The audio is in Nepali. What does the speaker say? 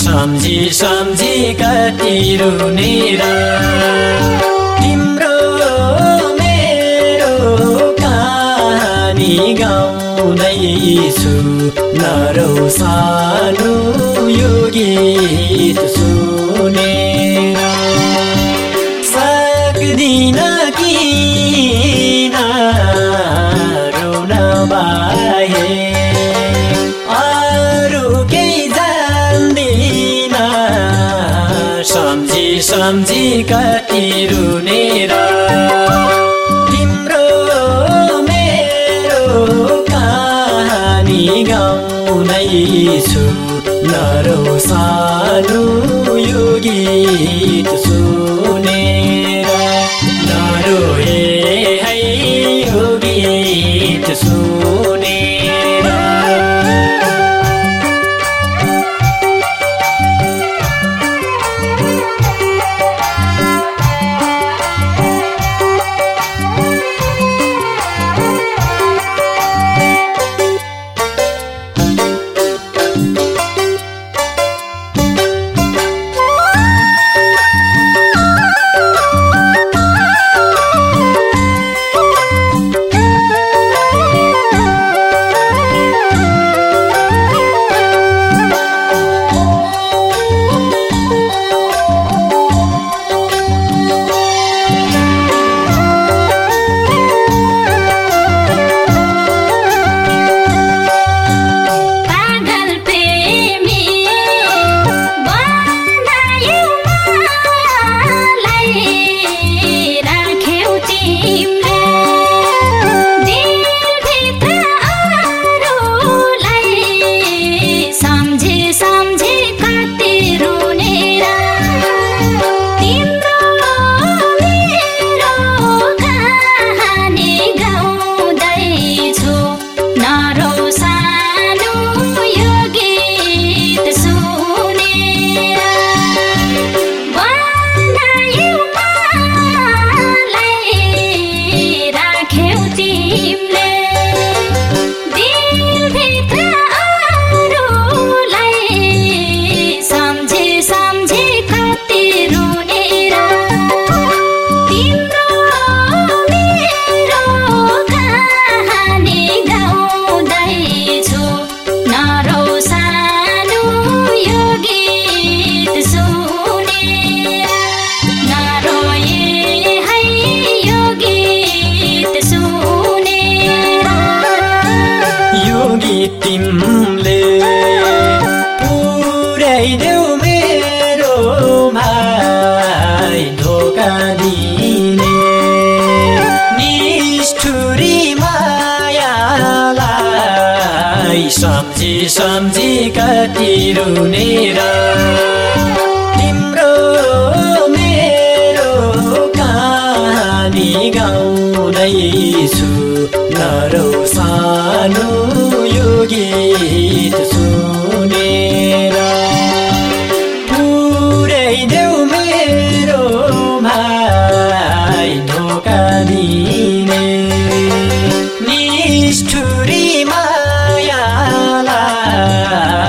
सम्झी सम्झी कति रुनेर तिम्रो मेरो कहानी गाउँदैछु। नरौ सानो यो गीत सुनेर। सक्दिन किन सम्झी कति रुनेर तिम्रो मेरो कहानी गाउँदैछु। नरौ सानो यो गीत सुनेर तिमीले पुर्याइदेऊ मेरो भाइ धोका दिने। निष्ठुरी मायालाई सम्झी सम्झी कति रुनेर तिम्रो मेरो कहानी गाउँदैछु नरौ सानो। गीत सुनेर। पुरै देऊ मेरो भाइ धोका दिए